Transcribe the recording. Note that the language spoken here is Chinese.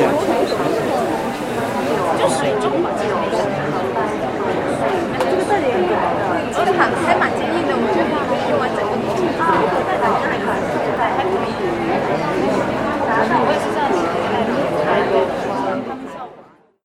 全水就水重嘛。